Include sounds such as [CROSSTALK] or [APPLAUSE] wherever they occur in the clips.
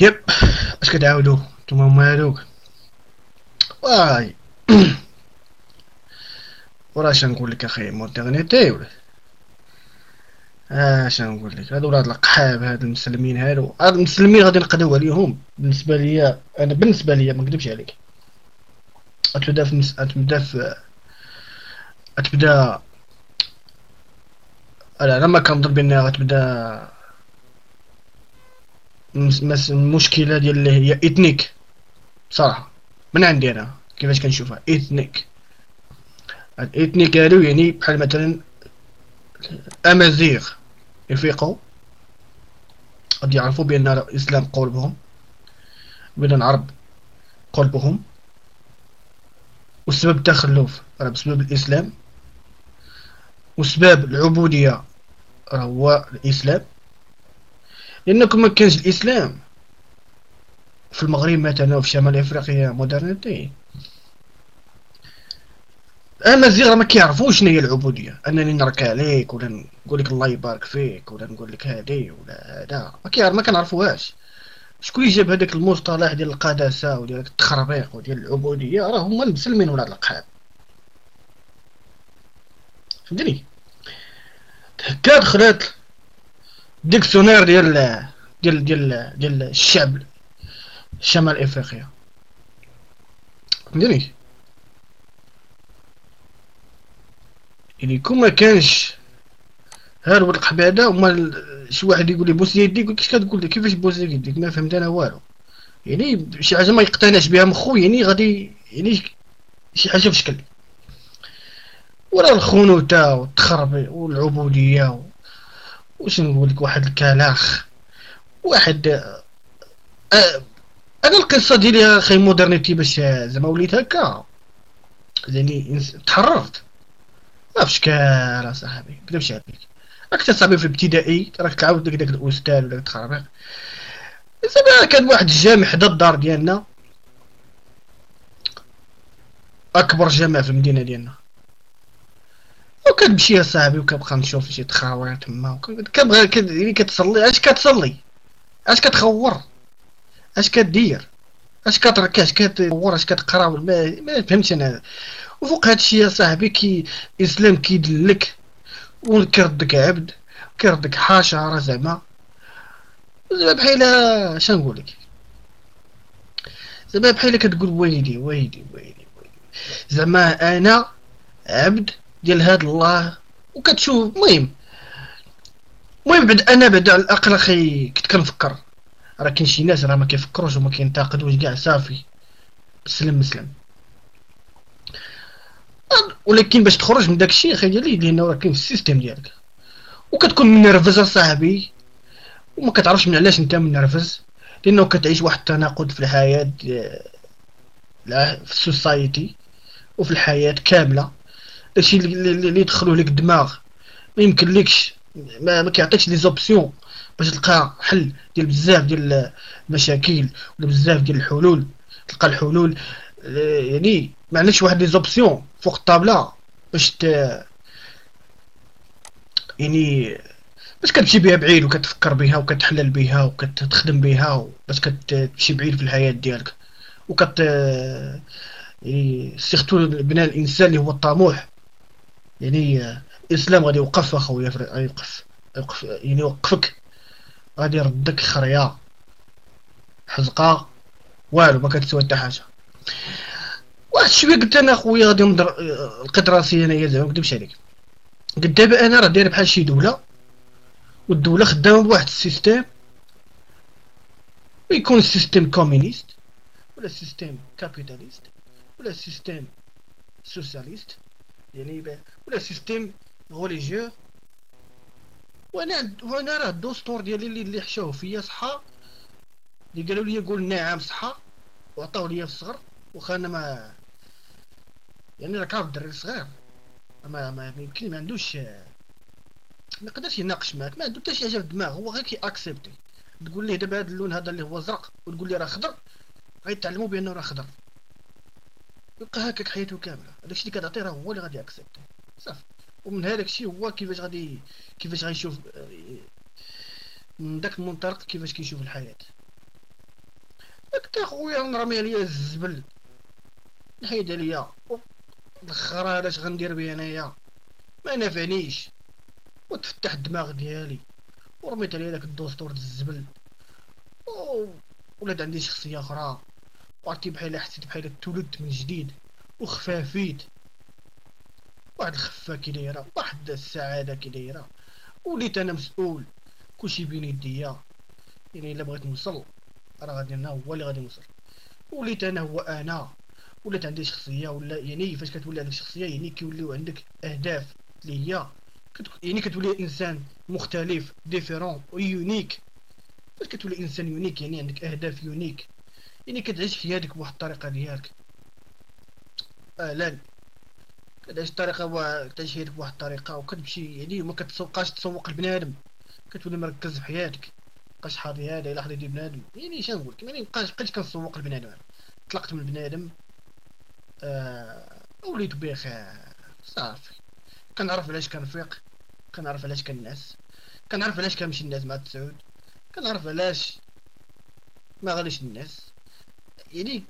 يب اش كتعاودو نتوما هما هادوك واي وراه اش نقول لك أخي modernité ولا اش نقول لك هادو ولاد القحاب هاد المسلمين هادو هاد المسلمين غادي نقداو عليهم بالنسبة ليا أنا بالنسبة ليا ما نكذبش عليك غتبدا في مس... غتبدا في غتبدا أنا ما كنظن بانها غتبدا المشكلة ديال اللي هي اثنيك صراحة. من عندي أنا كيفاش كنشوفها؟ اثنيك الاثنيك هادو يعني بحال مثلا امازيغ يفيقوا. غادي يعرفوا بأن الإسلام قلبهم بأن العرب قلبهم وسبب التخلف راه بسبب الإسلام وسبب العبودية راه هو الإسلام. لأنكم ما كانش الإسلام. في المغرب مثلا وفي شمال أفريقيا مودرنيتي الزيغ ما كيعرفوش شنو هي العبودية. أنني نركع عليك ولا نقول لك الله يبارك فيك ولا نقول لك هادي ولا هذا. ما كيعرف ما كنعرفوهاش. شكون جاب هذاك المصطلح ديال القداسة وديال التخربيق وديال العبودية؟ راه هما المسلمين ولا القحاب فهمتني؟ هكا دخلت dictionnaire ديال ديال ديال ديال الشعب شمال إفريقيا. فهمتني يعني كون ما كانش هاد ولد القحبة وما شي واحد يقول لي بوس يديك كيفاش كتقول لي؟ كيفاش بوس يديك؟ ما فهمت أنا والو. يعني شي حاجة ما يقتنعش بها مخو يعني غادي يعني شي حاجة في شكل ورا الخونوته والتخرب والعبودية واش نقول لك واحد الكلاخ؟ واحد أه أنا القصة ديالي أخي مودرنيتي باش زعما وليت هكا. يعني تحررت. ما فيش كال اصاحبي كذبش عليك راك تصاحبي في الابتدائي راك تعاود داك داك الأستاذ ولا تخربيق زعما كان واحد الجامع حدا الدار ديالنا. أكبر جامع في المدينة ديالنا. وكتمشي صاحبي وكنبقى نشوف شي تخاوير تما كنبغي يعني كتصلي اش كتصلي؟ اش كتخور؟ اش كدير؟ اش كترك اش كتور اش كتقرا؟ ما, ما فهمتش أنا. وفوق هادشي يا صاحبي كي الاسلام كيدلك وكيردك عبد كيردك حشرة زعما. زعما بحال اش نقولك زعما بحال كتقول ويلي ويلي ويلي ويلي. زعما أنا عبد ديال هاد الله. وكتشوف المهم المهم بعد أنا بعد على الأقل أخي كنت كنفكر. راه كاين شي ناس راه ما كيفكروش وما كينتقدوش كاع صافي. سلم مسلم. ولكن باش تخرج من داكشي أخي ديالي لأنه راه كاين ال système ديالك. وكتكون منرفز صاحبي. وما كتعرفش من علاش أنت منرفز. لأنه كتعيش واحد التناقض في الحياة في ال society وفي الحياة كاملة. داكشي اللي يدخلوه لك الدماغ؟ ما يمكن لكش ما, ما كيعطيكش les options باش تلقى حل ديال بزاف ديال المشاكل ولا بزاف ديال الحلول. تلقى الحلول يعني ما عندكش واحد les options فوق الطابلة باش ت يعني باش كتمشي بها بعيد وكتفكر بها وكتحلل بها وكتخدم بها باش كتمشي بعيد في الحياة ديالك. وكت يعني سيرتو بناء الإنسان اللي هو الطموح. يعني الإسلام غادي يوقف أخويا يوقف يوقف يعني يوقفك. غادي يردك خريه حزقة. والو ما كتسوى حتى حاجة. واحد شوية قلت أنا خويا غادي نضر لقيت راسي انايا زعما نكذبش عليك. قلت دابا أنا راه داير بحال شي دولة والدولة خدامة بواحد السيستيم يكون السيستيم كومونيست ولا السيستيم كابيتاليست ولا السيستيم سوسياليست. يعني ولا système religieux وأنا وأنا راه الدستور ديالي اللي اللي حشاوه فيا صحا. اللي قالوا لي قول نعم صحا. وعطاو لي الصغر. واخا أنا ما يعني راك عارف الدري الصغير ما ما يمكن ما عندوش ما يقدرش يناقش معاك. ما عنده حتى شي حاجة في الدماغ هو غير كي اكسبتي تقول ليه دابا هذا اللون هذا اللي هو زرق. وتقول ليه راه خضر. غيتعلموا بأنه راه خضر. يبقى هكاك حياته كاملة. هذاك الشيء اللي كتعطيه راه هو اللي غادي اكسبتي صافي. ومن هذاك الشيء هو كيفاش غادي كيفاش غيشوف من داك المنطلق كيفاش كيشوف الحياة. قلت اخويا نرمي عليا الزبل. نحيد عليا. الآخر اش غندير بيه أنايا؟ ما نفعنيش. وتفتح الدماغ ديالي. ورميت عليه داك الدستور الزبل. ولات عندي شخصية أخرى. وعرفتي بحال حسيت بحال تولدت من جديد وخفافيت. واحد الخفه كي دايرة واحد السعادة كي دايرة. وليت أنا مسؤول كلشي بين يديا. يعني إلا بغيت نوصل راه غادي أنا هو اللي غادي نوصل وليت أنا هو أنا. ولات عندي شخصية ولا يعني فاش كتولي عندك شخصية يعني كيوليو عندك أهداف اللي هي يعني كتولي إنسان مختلف différent و unique فاش كتولي إنسان unique يعني عندك أهداف unique يعني كتعيش حياتك بواحد الطريقة ديالك. أهلا كتعيش الطريقة كتعيش حياتك بواحد الطريقة وكتمشي يعني ما كتبقاش تسوق لبنادم. كتولي مركز في حياتك. مبقاش حاضي هذا إلا حضي بنادم. يعني اش نقول؟ لك يعني مبقاش بقيتش كنسوق لبنادم. طلقت من بنادم. آه وليت بخير. صافي. كنعرف علاش كنفيق. كنعرف علاش كنعس كنعرف علاش كنمشي الناس مع التسعود. كنعرف علاش ما غاديش الناس يعني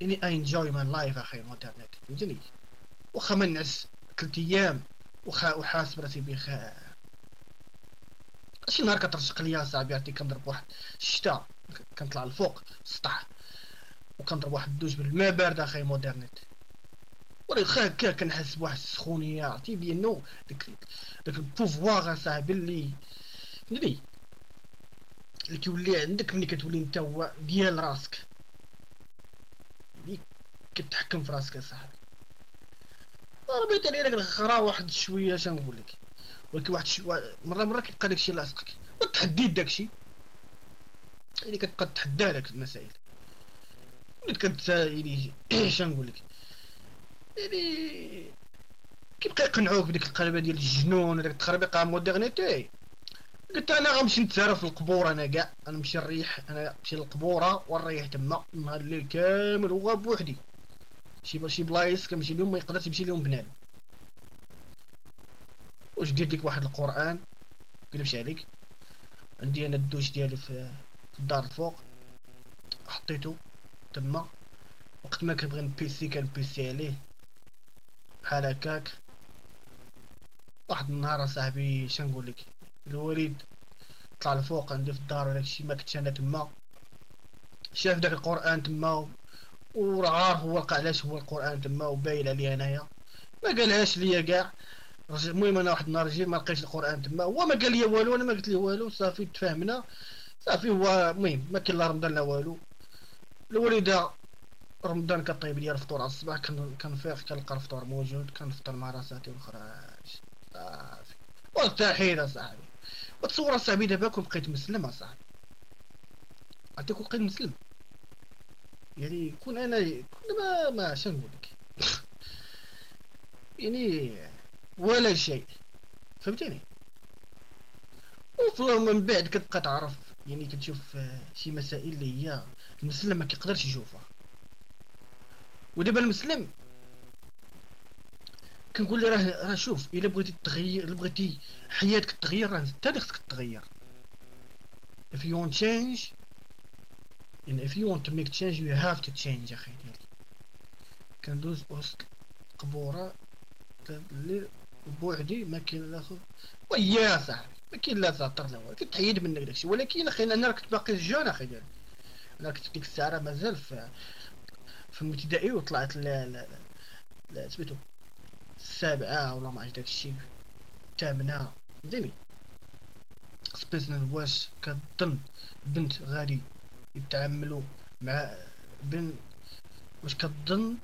يعني اي انجوي ماي لايف أخي الانترنت فهمتني واخا ما نعس ثلاث أيام وخا وحاسب راسي بخير شي نهار كترشق ليا صاحبي عرفتي كنضرب واحد الشتا كنطلع الفوق السطح وكنضرب واحد الدوش بالماء بارد أخي مودرنيت ولكن هكا كنحس بواحد السخونية عرفتي بأنه داك داك البوفوار اصاحبي اللي اللي اللي كيولي عندك ملي كتولي انت هو ديال راسك. كتحكم في راسك اصاحبي ضربت عليه داك الخرا واحد شوية اش نقول لك؟ ولكن واحد شوية مره مرة كيبقى داكشي لاصقك. وتحديت داكشي يعني كتبقى تحدى لك المسائل. كنت يعني اش [CLEARS THROAT] نقول لك؟ يعني كيبقى يقنعوك بديك القلبه ديال الجنون هذاك التخربيقه مودرنيتي. قلت أنا غنمشي نتسارى في القبور أنا كاع. أنا نمشي نريح أنا نمشي للقبورة ونريح تما نهار الليل كامل هو بوحدي شي شي بلايص كنمشي لهم ما يقدرش يمشي لهم بنادم. واش دير ديك واحد القرآن؟ قلبش عليك. عندي أنا الدوش ديالي في الدار الفوق. حطيته تما. وقت ما كنبغي نبيسي كنبيسي عليه. بحال هكاك. واحد النهار صاحبي شنقول لك؟ الوليد طلع الفوق عندي في الدار داكشي ما كنتش أنا تما. شاف داك القرآن تما هو لقى علاش هو القرآن تما وباين عليه انايا ما قالهاش ليا كاع. المهم أنا واحد النهار جيت ما لقيتش القرآن تما. هو ما قال لي والو أنا ما قلت ليه والو صافي تفاهمنا صافي هو المهم ما كاين لا رمضان لا والو. الوليده رمضان كطيب لي الفطور على الصباح كنفيق كنلقى الفطور موجود كنفطر مع راساتي ونخرج صافي. وارتاحين اصاحبي وتصور اصاحبي دابا كون بقيت مسلم اصاحبي كون بقيت مسلم؟ يعني كون أنا كون ما ما شنو لك. يعني ولا شيء. فهمتني؟ ومن بعد كتبقى تعرف. يعني كتشوف شي مسائل اللي هي المسلم ما كيقدرش يشوفها. ودابا المسلم كنقول لي راه راه شوف إلا بغيتي تغير إلا بغيتي حياتك تغير راه أنت اللي خصك تغير if you want change and if you want to make change you have to change ديالي كندوز وسط قبورة اللي بوحدي ما كاين لا ويا صاحبي ما كاين لا زعتر لا والو. كتحيد منك داكشي. ولكن أخي أنا كنت باقي جون أخي. ديالي أنا كنت ديك الساعة مازال في في الابتدائي وطلعت لا لا لا سميتو السابعة ولا ما عرفت داكشي الثامنة فهمتيني سبيسنا واش كظن بنت غادي. يتعاملوا مع بنـ واش كظن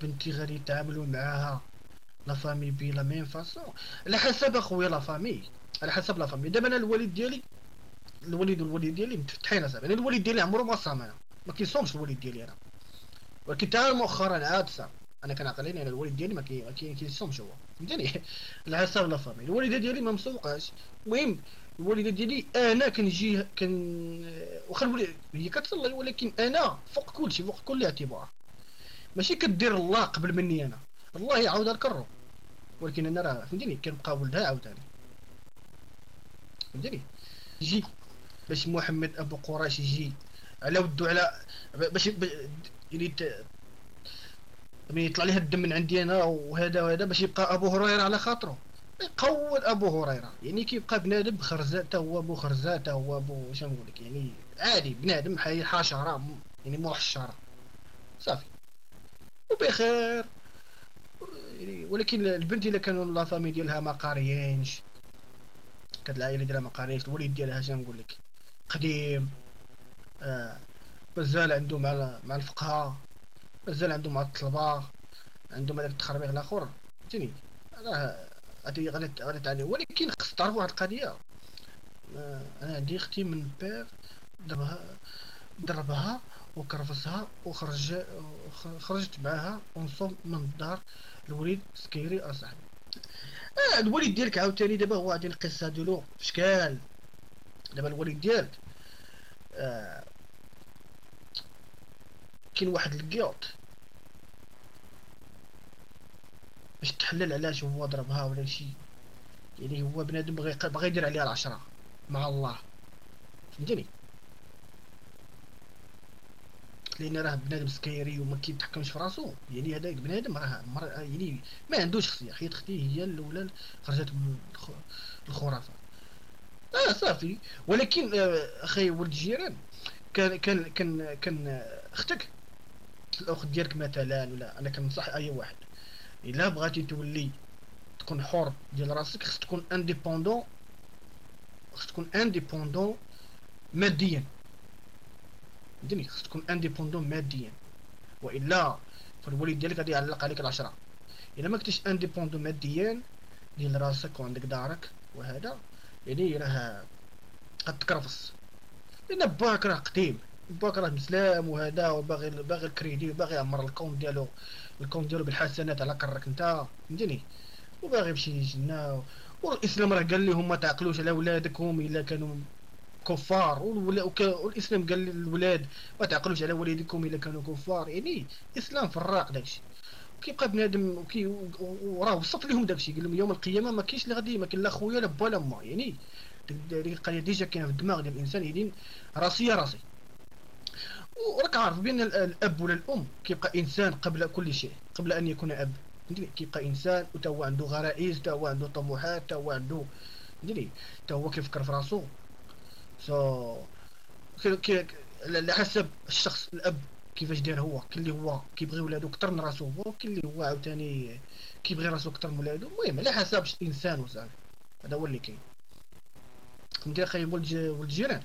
بنتي غادي يتعاملوا معاها la famille pas la même façon على حسب أخويا la famille على حسب la famille دابا أنا الوالد ديالي الوالد والوالد ديالي متفتحين أصاحبي. أنا الوالد ديالي عمرو ما صام أنا. ما كيصومش الوالد ديالي أنا. ولكن تا مؤخرا عاد صام. أنا كنعقلين أنا الوالد ديالي ما كيصومش هو. فهمتني؟ [LAUGHS] على حسب la famille الوالدة ديالي ما مسوقاش. المهم الوالده ديالي أنا كنجي كن واخا هي كتصلي ولكن أنا فوق كل شيء فوق كل اعتبار. ماشي كدير الله قبل مني أنا. الله يعاود الكرو ولكن أنا راه فهمتني كنبقى ولدها عاوتاني. فهمتني يجي باش محمد أبو قراش يجي على ودو على باش يعني ملي يطلع ليه الدم من عندي أنا وهذا وهذا باش يبقى أبو هريرة على خاطره. يقود أبو هريرة. يعني كيبقى بنادم خرزات هو أبو خرزات هو أبو اش نقول لك؟ يعني عادي بنادم حي حشرة يعني محشرة. صافي. وبخير. يعني ولكن البنت إلا كانوا لا فامي ديالها ما قاريينش. كانت العائلة ديالها ما قاريينش الوليد ديالها اش نقول لك؟ قديم. آه مازال عنده مع مع الفقهاء مازال عنده مع الطلبه عنده هذاك التخربيق الآخر. فهمتيني راه غادي غادي غادي تعاني ولكن خص تعرفوا واحد القضية. آه، أنا عندي أختي من البير ضربها ضربها وكرفسها وخرج خرجت معاها ونصوم من الدار. الوليد سكيري أصاحبي. آه الوليد ديالك عاوتاني دابا هو غادي القصة ديالو. فشكال؟ دابا الوليد ديالك. آه كاين واحد الكيوط باش تحلل علاش هو ضربها ولا شي. يعني هو بنادم بغى بغى يدير عليها العشرة مع الله. فهمتني؟ لأن راه بنادم سكيري وما كيتحكمش في راسو. يعني هذاك بنادم راه يعني ما عندوش شخصيه حيت أختي هي الأولى خرجت من الخرافة. آه صافي. ولكن آه أخي ولد الجيران كان كان كان كان أختك الأخت ديالك مثلا ولا أنا كنصح أي واحد. إلا بغيتي تولي تكون حر ديال راسك خص تكون indépendant خص تكون indépendant ماديا. فهمتني؟ خص تكون indépendant ماديا. وإلا فالوليد ديالك غادي يعلق عليك العشرة. إلا ما كنتيش indépendant ماديا ديال راسك وعندك دارك وهذا يعني راه غتكرفص لأن باك راه قديم. باك راه مسلام وهذا وباغي باغي الكريدي وباغي يعمر ال compte ديالو. ال compte ديالو بالحسنات على قهرك انت فهمتني؟ وباغي يمشي للجنة والإسلام راه قال لهم ما تعقلوش على ولادكم إلا كانوا كفار. والإسلام قال للولاد ما تعقلوش على والديكم إلا كانوا كفار. يعني الاسلام فراق داكشي كيبقى بنادم وكي وراه وصف لهم داكشي قال لهم يوم القيامة ما كاينش اللي غادي ما كاين لا خويا لا با لا ما يعني ديك القضية déjà كاينة في الدماغ ديال الإنسان. يدين راسي راسي وراك عارف بان الأب ولا الام كيبقى إنسان قبل كل شيء قبل أن يكون أب. كيبقى إنسان وتا هو عنده غرائز تا هو عنده طموحات تا هو عنده فهمتني تا هو كيفكر في راسو. so على حسب الشخص الأب كيفاش داير هو كاين اللي هو كيبغي ولادو أكثر من راسو هو كاين اللي هو عاوتاني كيبغي راسو أكثر من ولادو المهم على حسب الإنسان وصافي. هذا هو اللي كاين. فهمتي أخي ولد الجيران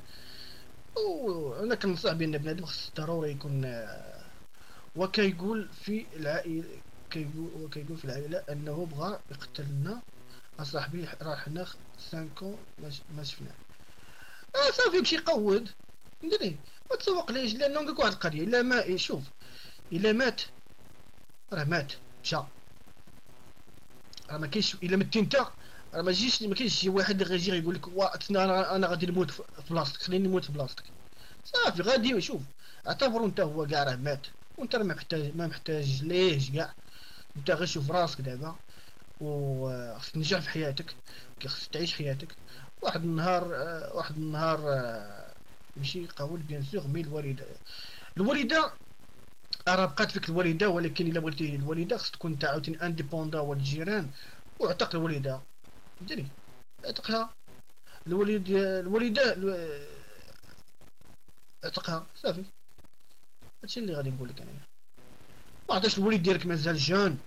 وأنا كنصح بان بنادم خص ضروري يكون وكيقول في العائلة كيقول وكيقول في العائلة أنه بغى يقتلنا. اصاحبي راه حنا 5 ما شفناه آه صافي يمشي يقود. فهمتني ما تسوق ليش؟ لأنه نقولك واحد القضية. إلا ما شوف إلا مات راه مات مشى. راه ما كاينش إلا مت انت راه ما جيش ما كاينش شي واحد اللي غيجي يقول لك أنا أنا غادي نموت في بلاصتك خليني نموت في بلاصتك. صافي غادي شوف اعتبر أنت هو كاع راه مات. وأنت ما محتاج ما محتاج ليه كاع. أنت غير شوف راسك دابا وخصك تنجح في حياتك خصك تعيش حياتك. واحد النهار واحد النهار ماشي قول bien sûr mais الوالدة. الوالدة راه بقات فيك الوالدة ولكن إلا بغيتي الوالدة خص تكون أنت عاوتاني indépendant والجيران. واعتق الوالدة فهمتني؟ اعتقها. الوليد الوالده اعتقها. صافي. هادشي اللي غادي نقول لك أنايا. ما عرفتش الوليد ديالك مازال جون.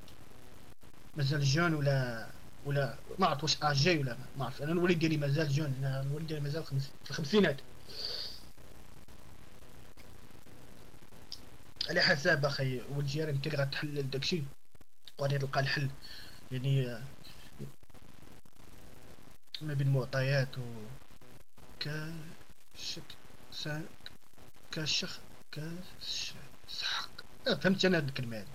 مازال جون ولا ولا ما عرفت واش أجي ولا ما عرفت أنا الوليد ديالي مازال جون. أنا الوليد ديالي مازال في الخمسينات. على حساب أخي والجيران انت اللي غتحلل داكشي. وغادي تلقى الحل. يعني ما بين معطيات و كشك سا كشخ كش سحق فهمت أنا هاد الكلمة هادي.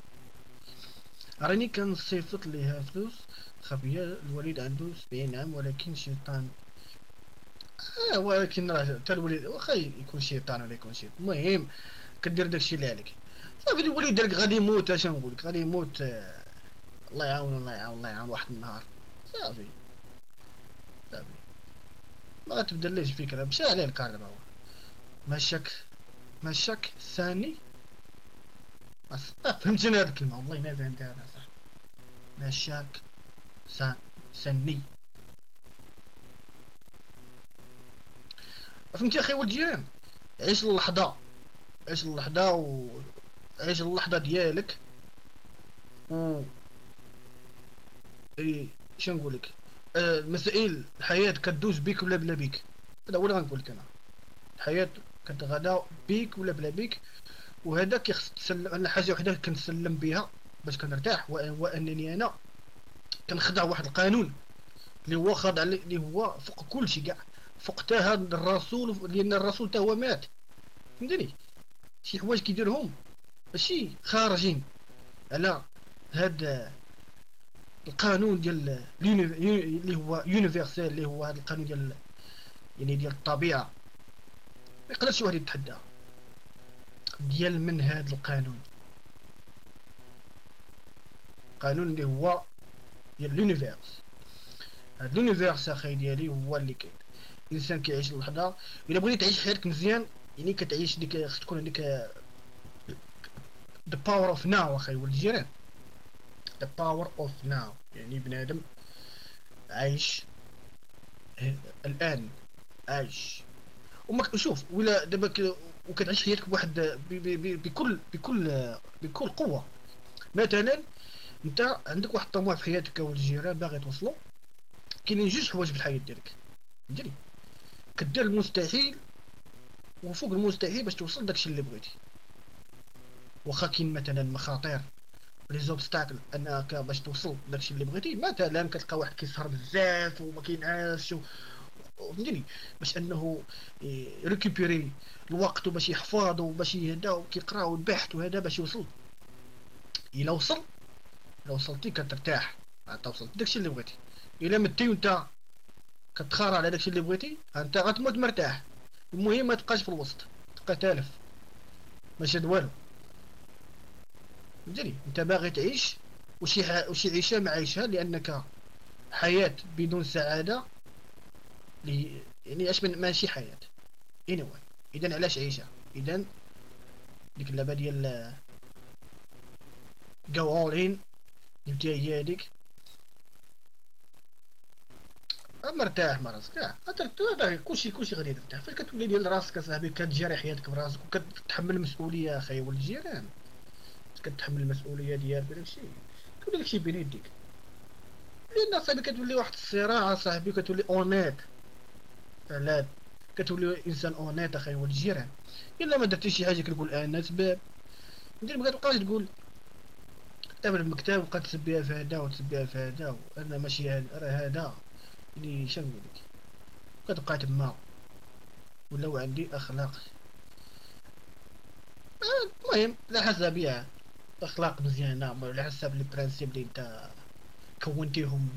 راني كنصيفط ليها فلوس. خفية الوليد عنده سبعين عام ولكن شيطان. آه ولكن راه حتى الوليد واخا يكون شيطان ولا يكون شيطان. المهم كدير داكشي اللي عليك. صافي الوليد ديالك غادي يموت اش نقولك؟ غادي يموت آه الله يعاون الله يعاون الله يعاون واحد النهار. صافي. ما غتبدليش الفكرة مشى عليه الكار دابا هو. مشاك مشاك ثاني. فهمتني هذه الكلمة والله ما فهمتها أنا صح. مشاك سني فهمتي أخي ولد جيران عيش اللحظة. عيش اللحظة و عيش اللحظة ديالك و إي شنقول لك آه مسائل الحياة كدوز بيك ولا بلا بيك؟ هذا هو اللي غنقول لك أنا. الحياة كتغدا بيك ولا بلا بيك؟ وهذا كيخص تسلم أنا حاجة وحدة كنسلم بها باش كنرتاح وأنني أنا كنخضع واحد القانون اللي هو خاضع اللي هو فوق كل شيء كاع. فوق حتى هذا الرسول لأن الرسول حتى هو مات. فهمتني؟ شي حوايج كيديرهم ماشي خارجين على هذا القانون ديال اللي هو universel اللي هو هذا القانون ديال يعني ديال الطبيعة. ما يقدرش واحد يتحدى ديال من هذا القانون. قانون اللي هو ديال l'univers هاد l'univers أخي ديالي هو اللي كاين. الإنسان كيعيش اللحظه إلا بغيتي تعيش حياتك مزيان يعني كتعيش ديك خص تكون عندك the power of now أخي ولد الجيران the power of now. يعني بنادم عايش الآن عايش. وما شوف ولا دابا وكتعيش حياتك بواحد بكل بكل بكل قوة. مثلا أنت عندك واحد الطموح في حياتك ولد الجيران باغي توصلو كاينين جوج حوايج في الحياة ديالك. فهمتني؟ كدير المستحيل وفوق المستحيل باش توصل داكشي اللي بغيتي. واخا كاين مثلا مخاطر. les obstacles انك باش توصل داكشي اللي بغيتي. مثلا كتلقى واحد كيسهر بزاف وما كينعسش فهمتني باش انه récupérer الوقت وباش يحفظ وباش يهدا وكيقرا والبحث وهذا باش يوصل. إلا وصل إلا وصلتي كترتاح. انت وصلت داكشي اللي بغيتي. إلا متي وانت كتخارع على داكشي اللي بغيتي انت غتموت مرتاح. المهم ما تبقاش في الوسط تبقى تالف. ماشي هاد والو. فهمتني أنت باغي تعيش وشي ح... وشي عيشة ما عايشها لأنك حياة بدون سعادة لي... يعني أش من ماشي حياة. Anyway اذا علاش عيشها اذا ديك اللعبة ديال جو اول ان جبتيها هي هذيك مرتاح مع راسك كاع كلشي كلشي غادي ترتاح فاش كتولي ديال راسك أصاحبي؟ كتجاري حياتك براسك وكتحمل المسؤوليه أخي ولد الجيران كتحمل المسؤولية ديالك وداكشي كتولي داكشي بين يديك لأن اصاحبي كتولي واحد الصراع اصاحبي كتولي اونيت لا كتولي إنسان honnête أخي ولد الجيران. إلا ما درتي شي حاجة كتقول أنا سباب انت ما كتبقاش تقول. تعمل المكتب وبقى تسبيها في هذا وتسبيها في هذا وأنا ماشي راه هذا. اللي شنو لك؟ كتبقى تما. ولاو عندي أخلاق. المهم على حسب يا اخلاق مزيانة على حسب les principes اللي أنت كونتيهم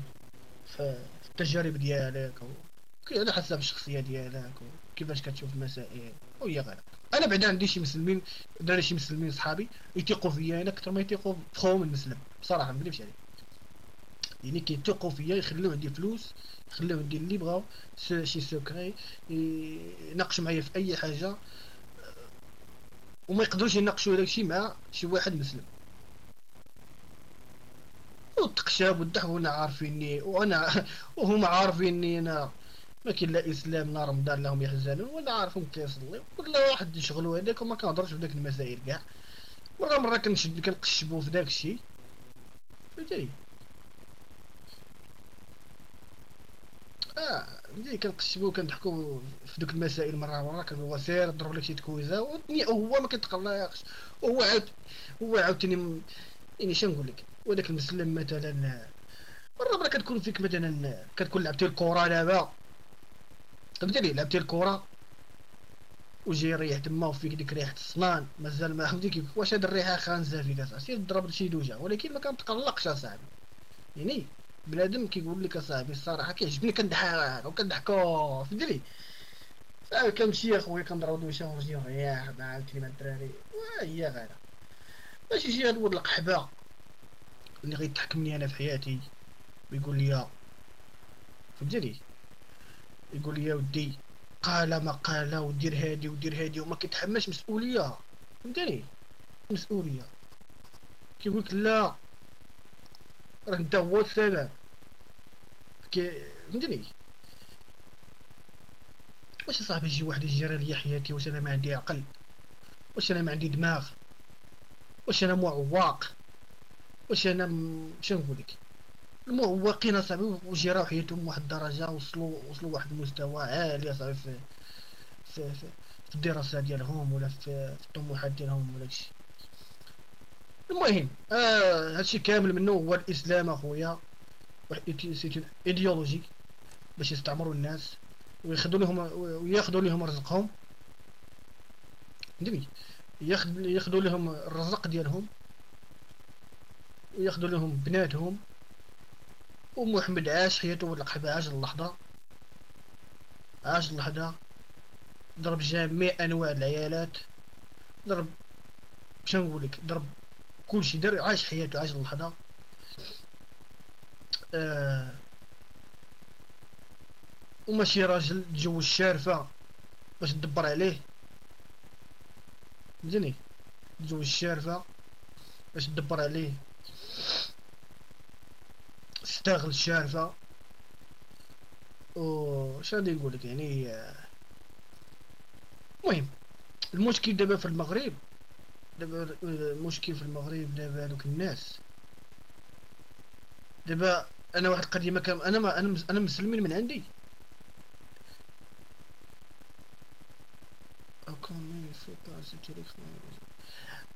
في التجارب ديالك على حسب الشخصية ديالك وكيفاش كتشوف المسائل وهي غير أنا بعدا عندي شي مسلمين دراري شي مسلمين صحابي يثيقوا فيا أنا أكثر ما يثيقوا في خوهم المسلم بصراحة ما نكذبش عليك. يعني كيثيقوا فيا يخليو عندي فلوس يخليو عندي اللي بغاو شي سوكري يناقشوا معايا في أي حاجة وما يقدروش يناقشوا داكشي مع شي واحد مسلم. والتقشاب والدحونا عارفيني وأنا وهما عارفيني أنا ما كاين لا إسلام لا رمضان لهم يحزنون ولا عارفهم كيصلي ولا واحد يشغلو هذاك وما كنهضرش في داك المسائل كاع. مره مره كنشد كنقشبو في داك الشيء. فهمتي آه ملي كنقشبو كنضحكو في دوك المسائل مره مرة كنقول سير ضرب لك شي تكويزه وهو ما كيتقلاقش وهو عاود هو عاوتاني يعني شنو نقول لك؟ وداك المسلم مثلا مرة مره كتكون فيك مثلا كتكون لعبتي الكره دابا. فهمتني لعبتي الكره وجاي ريح تما وفيك ديك ريحة الصنان. مازال ما فهمتي واش هاد الريحة خانزة فيك أصاحبي؟ ضرب شي دوجة. ولكن ما كنتقلقش أصاحبي. يعني بنادم كيقول لك أصاحبي الصراحة كيعجبني كنضحك وكنضحكوا فهمتني صافي كنمشي أخويا كنضرب دوشه ونجي نريح مع عاوتاني مع الدراري وهي غير. ماشي شي هاد ولد القحبة. اللي غيتحكمني أنا في حياتي. ويقول لي فهمتني؟ يقول لي ودي مقاله مقاله ودير هادي ودير هادي وما كيتحملش مسؤولية. فهمتني؟ مسؤولية. كيقول لك لا راه انت هو السبب. كي فهمتني؟ واش صاحبي يجي واحد يجري لي حياتي؟ واش أنا ما عندي عقل؟ واش أنا ما عندي دماغ؟ واش أنا معوق؟ واش أنا اش نقول لك؟ المعوقين اصاحبي وجراو حياتهم واحد الدرجة وصلوا وصلوا واحد المستوى عالي اصاحبي في في, في, في الدراسة ديالهم ولا في, في الطموحات ديالهم ولا شي المهم آه هادشي كامل منه هو الإسلام أخويا. c'est idéologie باش يستعمروا الناس وياخذوا لهم وياخذوا لهم رزقهم. فهمتني ياخذوا لهم الرزق ديالهم. وياخذوا لهم بناتهم ومحمد عاش حياته والقحبة عاش اللحظة. عاش اللحظة ضرب جميع أنواع العيالات ضرب شنو نقولك ضرب كلشي دار عاش حياته عاش اللحظة. آه وماشي راجل تجوز الشارفة باش تدبر عليه. فهمتني تجوز الشارفة باش تدبر عليه. استغل الشارفة. و غادي نقول لك يعني؟ المهم المشكل دابا في المغرب. دابا المشكل في المغرب دابا هذوك الناس. دابا أنا واحد القضية كان أنا ما أنا أنا مسلمين من عندي.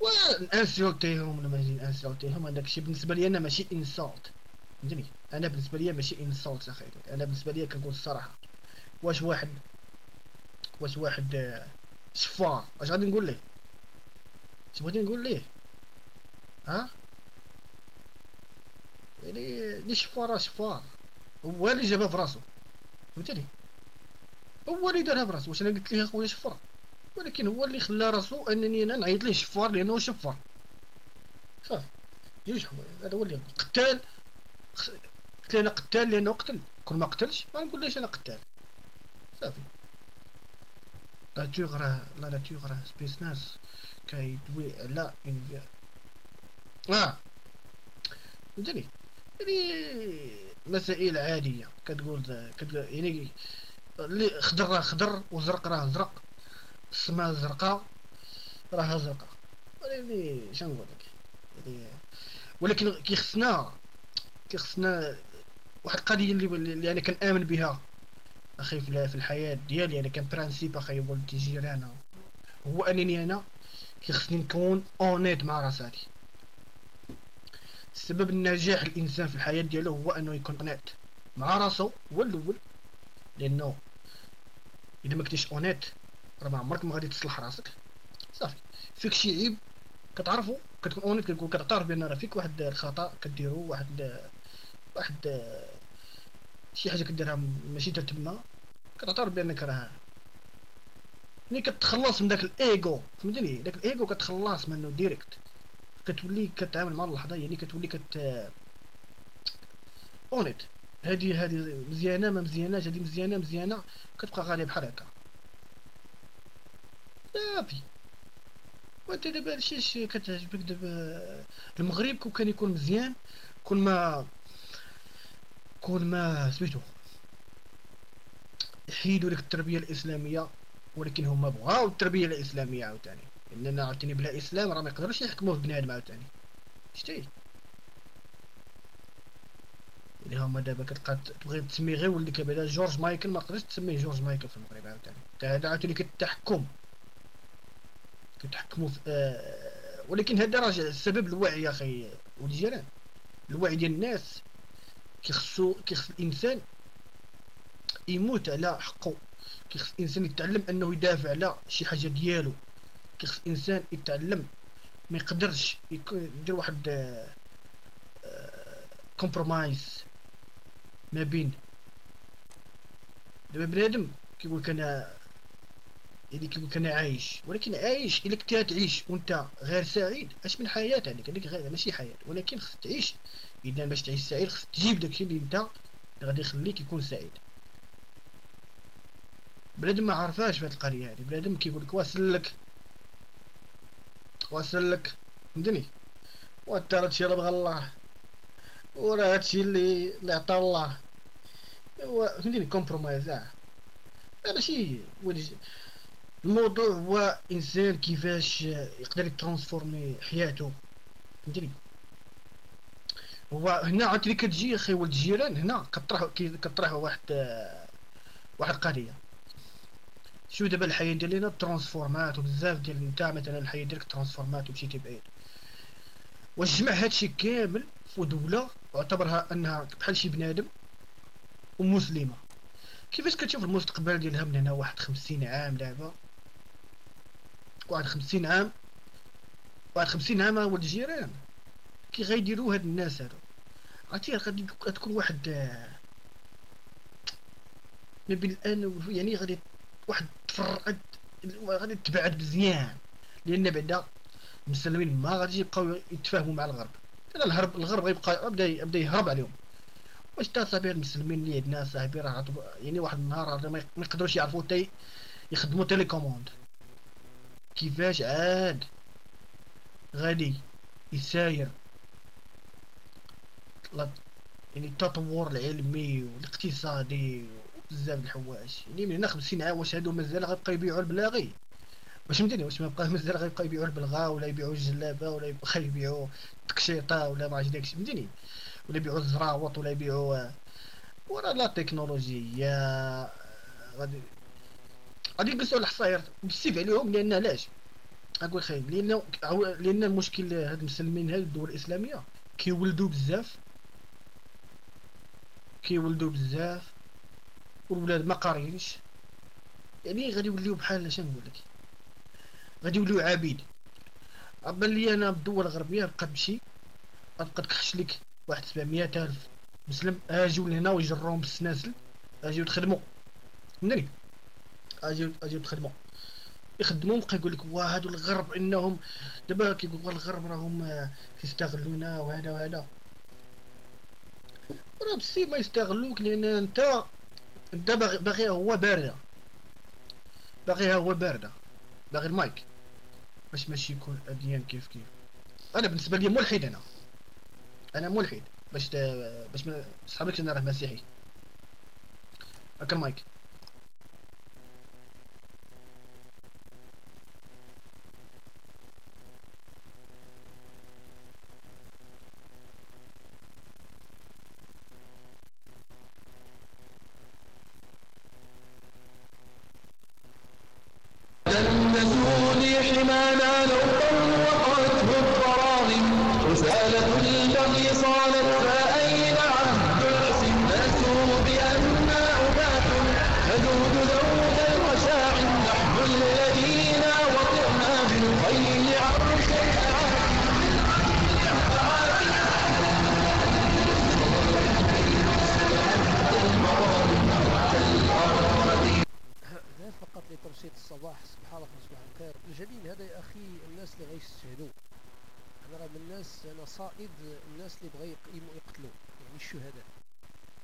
وانسولتيهم ولا ماشي انسولتيهم هذاك الشيء بالنسبة لي أنا ماشي انسولت فهمتني أنا بالنسبة لي ماشي انسولت أخي. أنا بالنسبة لي كنقول الصراحة واش واحد واش واحد شفار واش غادي نقول ليه؟ اش بغيتي نقول ليه؟ ها؟ يعني لي شفار شفار هو اللي جابها في راسو فهمتني؟ هو اللي دارها في راسو واش أنا قلت ليه أخويا شفار ولكن هو اللي خلى راسو أنني أنا نعيط ليه شفار لأنه شفار صافي. جوج هذا هو اللي قتال قلت أنا قتال لأنه قتل كل ما قتلش ما نقولش أنا قتال. صافي. لا تيغرا لا لا تيغرا سبيس ناس كيدوي على آه فهمتني يعني مسائل عادية كتقول كتقول يعني اللي خضر راه خضر وزرق راه زرق السماء زرقاء راها زرقاء يعني شنو نقول لك يعني ولكن كيخصنا كيخصنا واحد القضية اللي اللي أنا كنآمن بها أخي في الحياة ديالي أنا كان principe أخي ولدي جيران هو أنني أنا كيخصني نكون honnête مع راسي سبب النجاح الانسان في الحياة ديالو هو أنه يكون honnête مع راسو هو الأول لأنه إذا ما كنتيش honnête راه ما عمرك ما غادي تصلح راسك. صافي. فيك شي عيب كتعرفو كتكون honnête كتقول كتعترف بأن راه فيك واحد الخطأ كديرو واحد واحد شي حاجة كديرها ماشي تما كتعترف بأنك راه ملي كتخلص من داك الايجو فهمتني؟ داك الايجو كتخلص منه direct كتولي كتعامل مع اللحظة يعني كتولي كت honnête هادي هادي مزيانة ما مزياناش هادي مزيانة مزيانة كتبقى غالية بحال هكا. صافي. وانت دابا هادشي كتعجبك دابا المغرب كون كان يكون مزيان كون ما كون ما سميتو. يحيدوا لك التربية الإسلامية ولكن هما بغاو التربية الإسلامية عاوتاني. لأن عاوتاني بلا إسلام راه ما يقدروش يحكموا في بنادم عاوتاني. شتي؟ اللي هما دابا كتبقى تبغي تسمي غير ولدك بعدا جورج مايكل ما تقدرش تسميه جورج مايكل في المغرب عاوتاني. هذا عاوتاني كتحكم. كتحكموا في آه ولكن هذا راه السبب الوعي يا أخي ولي الوعي ديال الناس. كيخصو كيخص الإنسان يموت على حقه. كيخص الإنسان يتعلم أنه يدافع على شي حاجة ديالو. كيخص الإنسان يتعلم ما يقدرش يدير واحد كومبرومايز آه، ما بين. دابا بنادم كيقول لك أنا لك أنا عايش. ولكن عايش إلا كنتي تعيش وأنت غير سعيد. أش من حياة هذيك هذيك غير ماشي حياة. ولكن خصك تعيش. إذا باش تعيش سعيد خصك تجيب داكشي اللي أنت غادي يخليك يكون سعيد. بنادم ما عرفاش في هاد القرية هادي. بنادم كيقول لك واسلك واسلك فهمتني؟ وأنت راه هادشي راه الله. وراه هادشي اللي اللي عطا الله. فهمتيني compromise آه. ماشي. الموضوع هو إنسان كيفاش يقدر يـ transformer حياته. فهمتيني هو هنا عاوتاني كتجي أخي ولد الجيران هنا كطرح كطرح واحد واحد القضية شوف دابا الحياة ديالنا transformات وبزاف ديال انت مثلا الحياة ديالك transformات ومشيتي بعيد واش جمع هادشي كامل في دولة واعتبرها أنها بحال شي بنادم ومسلمة. كيفاش كتشوف المستقبل ديالها من هنا واحد خمسين عام دابا؟ واحد خمسين عام واحد خمسين عام ولد الجيران. كي غيديروا هاد الناس هادو؟ عرفتي غادي تكون واحد ما بين الآن يعني غادي واحد تفرقت غادي تبعد مزيان. لأن بعدا المسلمين ما غادي يبقاو يتفاهموا مع الغرب. أنا الهرب الغرب غيبقى بدا بدا يهرب عليهم. واش تا صاحبي المسلمين اللي عندنا صاحبي راه يعني واحد النهار ما يقدروش يعرفوا حتى يخدموا تيليكوموند. كيفاش عاد غادي يساير يعني التطور العلمي والاقتصادي وبزاف د الحوايج. يعني من هنا 50 عام واش هادو مازال غيبقاو يبيعوا البلاغي؟ واش فهمتني واش ما بقى مازال غيبقاو يبيعوا البلغاء ولا يبيعوا الجلابة ولا يبقى يبيعوا التكشيطة ولا ما عرفتش داكشي. فهمتيني ولا يبيعوا الزراوط ولا يبيعوا ورا لا تكنولوجيا غادي غادي يجلسوا على الحصاير. بالسيف عليهم لأن علاش؟ أقول خير لأن لأن المشكل هاد المسلمين هاد الدول الإسلامية كيولدوا بزاف كيولدوا بزاف والولاد ما قاريينش يعني غادي يوليو بحال اش نقول لك؟ غادي يوليو عبيد. بان لي أنا بالدول الغربية بقى تمشي غتبقى تكحش لك واحد 700 ألف مسلم أجيو لهنا ويجروهم بالسناسل أجيو تخدموا فهمتني اجيو اجيو تخدموا يخدموا بقى يقول لك واه هادو الغرب انهم دابا كيقولوا الغرب راهم كيستغلونا وهذا وهذا. راه بسي ما يستغلوك لأن انت انت باغي هو باردة. باغيها هو باردة. باغي المايك. باش ماشي يكون أديان كيف كيف. أنا بالنسبة لي ملحد أنا. أنا ملحد. باش باش ما صحابكش أنا راه مسيحي هاك المايك. الصباح سبحان الله صباح الخير. الجليل هذا يا أخي الناس اللي غيستشهدوا أنا راه من الناس أنا صائد الناس اللي بغا يقتلوا يعني الشهداء.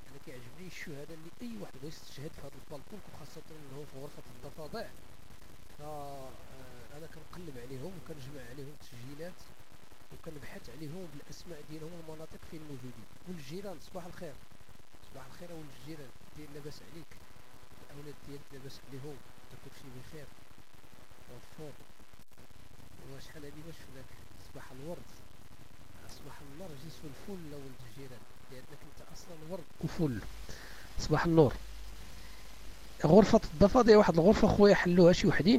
أنا كيعجبني الشهداء اللي أي واحد بغا يستشهد في هذا البالكون وخاصه هو في غرفة الضفادع ف أنا كنقلب عليهم وكنجمع عليهم تسجيلات وكنبحث عليهم بالأسماء ديالهم والمناطق فين موجودين. والجيران صباح الخير. صباح الخير ولد الجيران دير لاباس عليك الأولاد ديالك لاباس عليهم. كلشي بخير؟ وفور وشحال هادي باش فداك صباح الورد. صباح النرجس والفل ولد الجيران؟ لأنك أنت أصلا ورد. وفل صباح النور. غرفة الضفادع واحد الغرفة خويا حلوها شي وحدين.